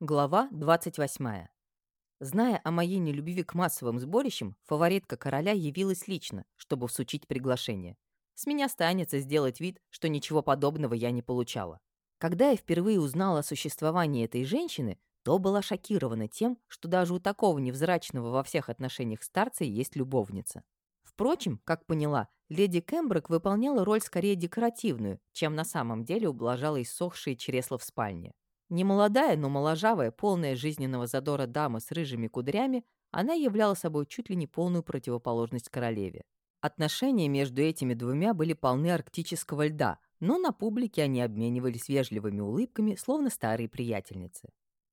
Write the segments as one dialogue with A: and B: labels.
A: Глава 28. Зная о моей нелюбви к массовым сборищам, фаворитка короля явилась лично, чтобы всучить приглашение. С меня станется сделать вид, что ничего подобного я не получала. Когда я впервые узнала о существовании этой женщины, то была шокирована тем, что даже у такого невзрачного во всех отношениях старца есть любовница. Впрочем, как поняла, леди Кемброк выполняла роль скорее декоративную, чем на самом деле ублажала иссохшие чресла в спальне. Немолодая, но моложавая, полная жизненного задора дама с рыжими кудрями, она являла собой чуть ли не полную противоположность королеве. Отношения между этими двумя были полны арктического льда, но на публике они обменивались вежливыми улыбками, словно старые приятельницы.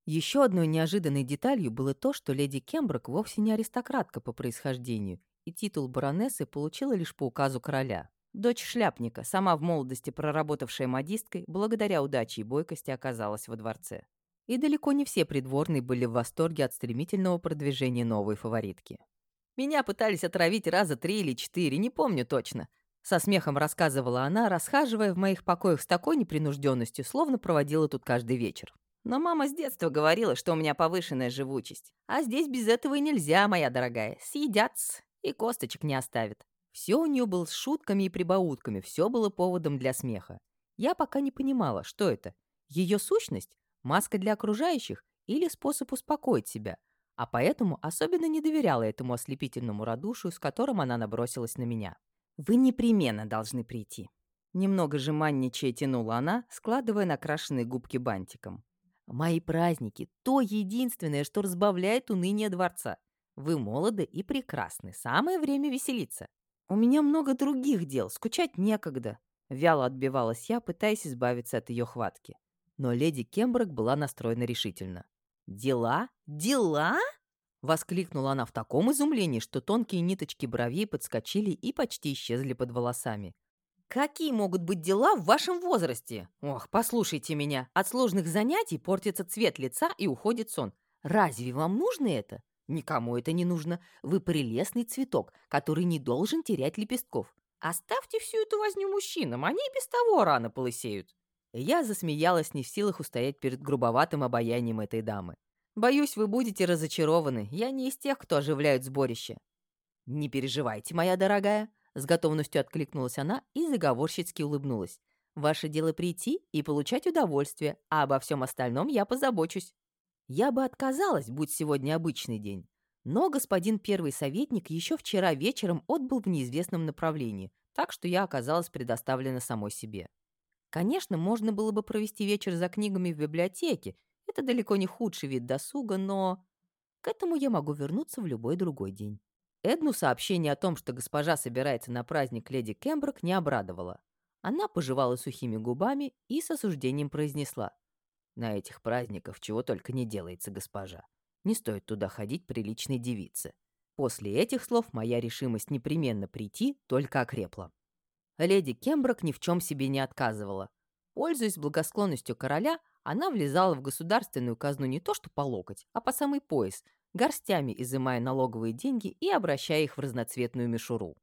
A: Еще одной неожиданной деталью было то, что леди Кемброк вовсе не аристократка по происхождению, и титул баронессы получила лишь по указу короля. Дочь шляпника, сама в молодости проработавшая модисткой, благодаря удаче и бойкости оказалась во дворце. И далеко не все придворные были в восторге от стремительного продвижения новой фаворитки. «Меня пытались отравить раза три или четыре, не помню точно», со смехом рассказывала она, расхаживая в моих покоях с такой непринужденностью, словно проводила тут каждый вечер. Но мама с детства говорила, что у меня повышенная живучесть. А здесь без этого и нельзя, моя дорогая. Съедят и косточек не оставят. Все у нее было с шутками и прибаутками, все было поводом для смеха. Я пока не понимала, что это. Ее сущность? Маска для окружающих? Или способ успокоить себя? А поэтому особенно не доверяла этому ослепительному радушию, с которым она набросилась на меня. «Вы непременно должны прийти». Немного жеманничая тянула она, складывая накрашенные губки бантиком. «Мои праздники — то единственное, что разбавляет уныние дворца. Вы молоды и прекрасны, самое время веселиться. «У меня много других дел, скучать некогда», — вяло отбивалась я, пытаясь избавиться от ее хватки. Но леди Кемброк была настроена решительно. «Дела? Дела?» — воскликнула она в таком изумлении, что тонкие ниточки бровей подскочили и почти исчезли под волосами. «Какие могут быть дела в вашем возрасте? Ох, послушайте меня. От сложных занятий портится цвет лица и уходит сон. Разве вам нужно это? Никому это не нужно. Вы прелестный цветок, который не должен терять лепестков. Оставьте всю эту возню мужчинам, они и без того рано полысеют. Я засмеялась, не в силах устоять перед грубоватым обаянием этой дамы. Боюсь, вы будете разочарованы. Я не из тех, кто оживляет сборище. Не переживайте, моя дорогая. С готовностью откликнулась она и заговорщицки улыбнулась. Ваше дело прийти и получать удовольствие, а обо всем остальном я позабочусь. Я бы отказалась, будь сегодня обычный день. Но господин первый советник еще вчера вечером отбыл в неизвестном направлении, так что я оказалась предоставлена самой себе. Конечно, можно было бы провести вечер за книгами в библиотеке. Это далеко не худший вид досуга, но... К этому я могу вернуться в любой другой день. Эдну сообщение о том, что госпожа собирается на праздник леди Кемброк, не обрадовало. Она пожевала сухими губами и с осуждением произнесла. На этих праздниках чего только не делается, госпожа. Не стоит туда ходить приличной девице. После этих слов моя решимость непременно прийти только окрепла. Леди Кемброк ни в чем себе не отказывала. Пользуясь благосклонностью короля, она влезала в государственную казну не то что по локоть, а по самый пояс, горстями изымая налоговые деньги и обращая их в разноцветную мишуру.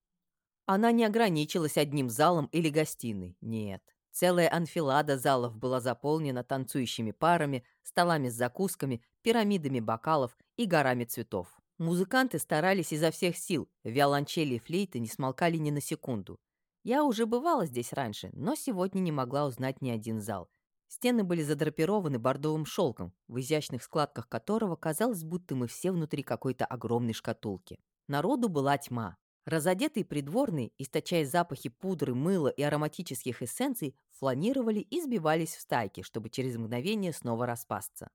A: Она не ограничилась одним залом или гостиной, нет. Целая анфилада залов была заполнена танцующими парами, столами с закусками, пирамидами бокалов и горами цветов. Музыканты старались изо всех сил, виолончели и флейты не смолкали ни на секунду. Я уже бывала здесь раньше, но сегодня не могла узнать ни один зал. Стены были задрапированы бордовым шелком, в изящных складках которого казалось, будто мы все внутри какой-то огромной шкатулки. Народу была тьма. Разодетые придворные, источая запахи пудры, мыла и ароматических эссенций, фланировали и сбивались в стайки, чтобы через мгновение снова распасться.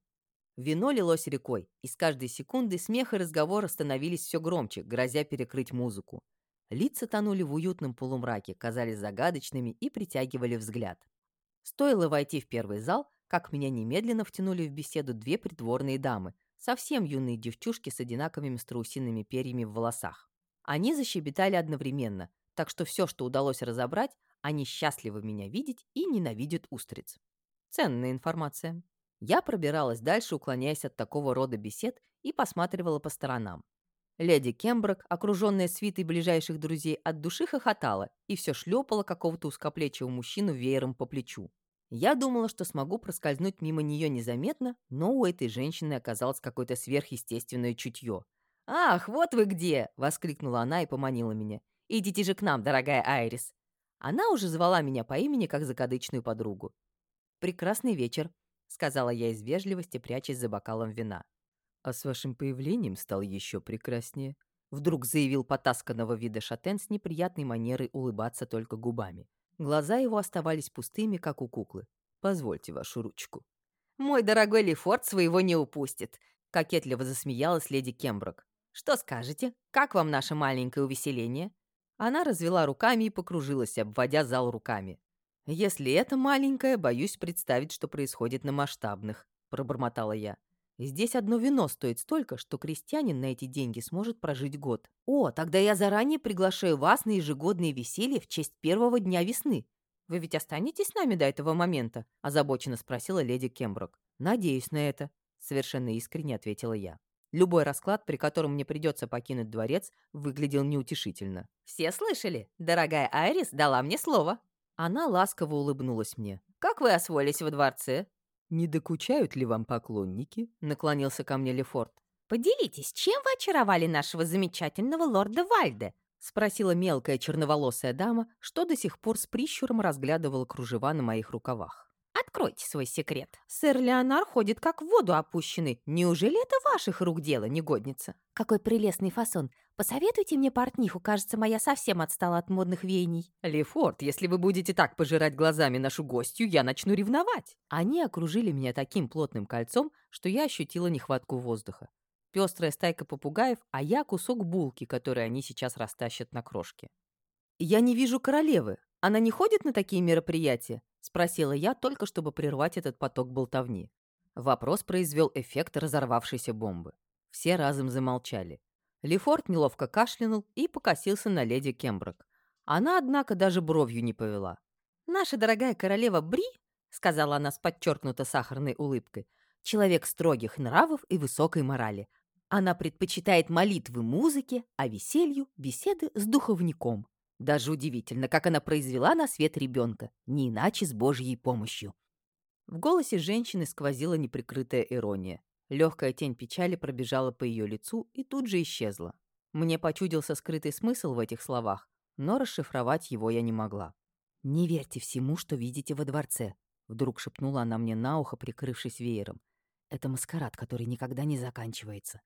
A: Вино лилось рекой, и с каждой секунды смех и разговор становились все громче, грозя перекрыть музыку. Лица тонули в уютном полумраке, казались загадочными и притягивали взгляд. Стоило войти в первый зал, как меня немедленно втянули в беседу две придворные дамы, совсем юные девчушки с одинаковыми страусиными перьями в волосах. Они защебетали одновременно, так что все, что удалось разобрать, они счастливы меня видеть и ненавидят устриц. Ценная информация. Я пробиралась дальше, уклоняясь от такого рода бесед, и посматривала по сторонам. Леди Кемброк, окруженная свитой ближайших друзей, от души хохотала и все шлепала какого-то узкоплечего мужчину веером по плечу. Я думала, что смогу проскользнуть мимо нее незаметно, но у этой женщины оказалось какое-то сверхъестественное чутье. «Ах, вот вы где!» — воскликнула она и поманила меня. «Идите же к нам, дорогая Айрис!» Она уже звала меня по имени как закадычную подругу. «Прекрасный вечер», — сказала я из вежливости, прячась за бокалом вина. «А с вашим появлением стал еще прекраснее», — вдруг заявил потасканного вида шатен с неприятной манерой улыбаться только губами. Глаза его оставались пустыми, как у куклы. «Позвольте вашу ручку». «Мой дорогой Лефорт своего не упустит», — кокетливо засмеялась леди Кемброк. «Что скажете? Как вам наше маленькое увеселение?» Она развела руками и покружилась, обводя зал руками. «Если это маленькое, боюсь представить, что происходит на масштабных», — пробормотала я. «Здесь одно вино стоит столько, что крестьянин на эти деньги сможет прожить год. О, тогда я заранее приглашаю вас на ежегодные веселья в честь первого дня весны. Вы ведь останетесь с нами до этого момента?» — озабоченно спросила леди Кемброк. «Надеюсь на это», — совершенно искренне ответила я. Любой расклад, при котором мне придется покинуть дворец, выглядел неутешительно. «Все слышали? Дорогая Айрис дала мне слово». Она ласково улыбнулась мне. «Как вы освоились во дворце?» «Не докучают ли вам поклонники?» — наклонился ко мне Лефорт. «Поделитесь, чем вы очаровали нашего замечательного лорда Вальде?» — спросила мелкая черноволосая дама, что до сих пор с прищуром разглядывала кружева на моих рукавах. Откройте свой секрет. Сэр Леонар ходит как в воду опущенный. Неужели это ваших рук дело, негодница? Какой прелестный фасон. Посоветуйте мне портниху, кажется, моя совсем отстала от модных веяний. Лефорт, если вы будете так пожирать глазами нашу гостью, я начну ревновать. Они окружили меня таким плотным кольцом, что я ощутила нехватку воздуха. Пестрая стайка попугаев, а я кусок булки, который они сейчас растащат на крошки. Я не вижу королевы. Она не ходит на такие мероприятия? — спросила я, только чтобы прервать этот поток болтовни. Вопрос произвел эффект разорвавшейся бомбы. Все разом замолчали. Лефорт неловко кашлянул и покосился на леди Кемброк. Она, однако, даже бровью не повела. «Наша дорогая королева Бри», — сказала она с подчеркнуто сахарной улыбкой, «человек строгих нравов и высокой морали. Она предпочитает молитвы музыке, а веселью — беседы с духовником. Даже удивительно, как она произвела на свет ребенка, не иначе с Божьей помощью. В голосе женщины сквозила неприкрытая ирония. Легкая тень печали пробежала по ее лицу и тут же исчезла. Мне почудился скрытый смысл в этих словах, но расшифровать его я не могла. «Не верьте всему, что видите во дворце», — вдруг шепнула она мне на ухо, прикрывшись веером. «Это маскарад, который никогда не заканчивается».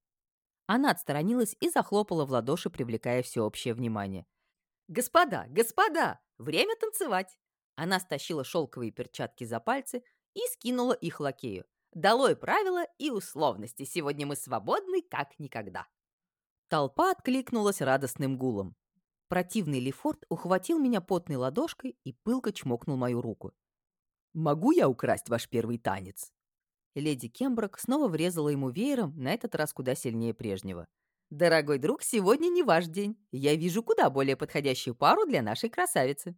A: Она отстранилась и захлопала в ладоши, привлекая всеобщее внимание. «Господа, господа, время танцевать!» Она стащила шелковые перчатки за пальцы и скинула их лакею. «Долой правила и условности, сегодня мы свободны, как никогда!» Толпа откликнулась радостным гулом. Противный Лефорт ухватил меня потной ладошкой и пылко чмокнул мою руку. «Могу я украсть ваш первый танец?» Леди Кемброк снова врезала ему веером, на этот раз куда сильнее прежнего. «Дорогой друг, сегодня не ваш день. Я вижу куда более подходящую пару для нашей красавицы».